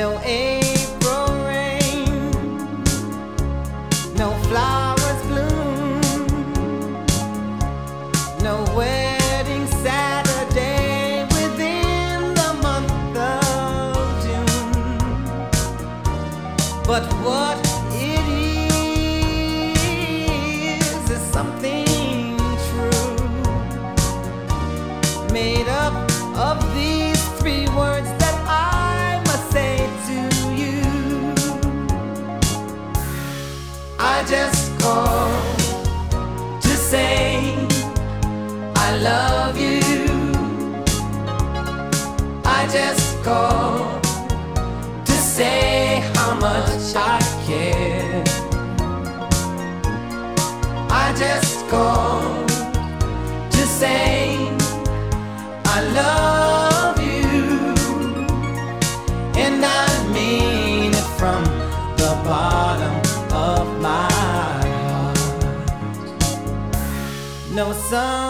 No April rain, no flowers bloom, no wedding Saturday within the month of June. But what love you. I just called to say how much I care. I just called to say I love you, and I mean it from the bottom of my heart. No summer's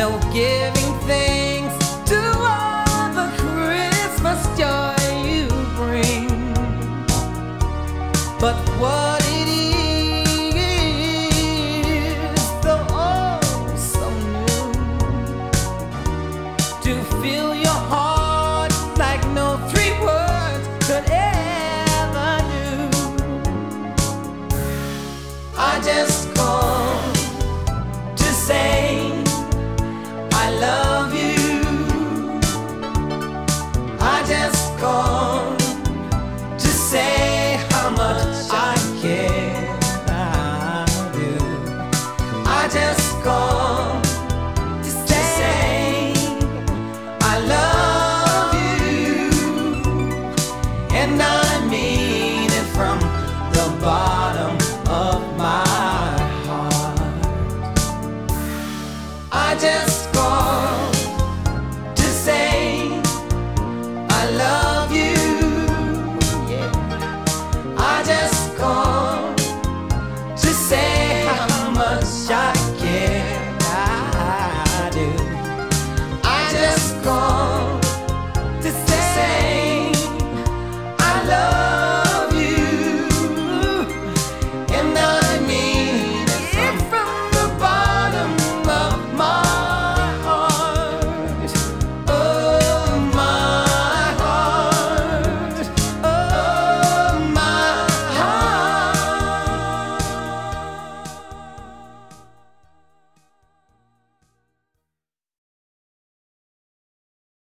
No giving thanks to say how much I care. I just called to say I love you, and I mean it from the bottom of my heart. I just called I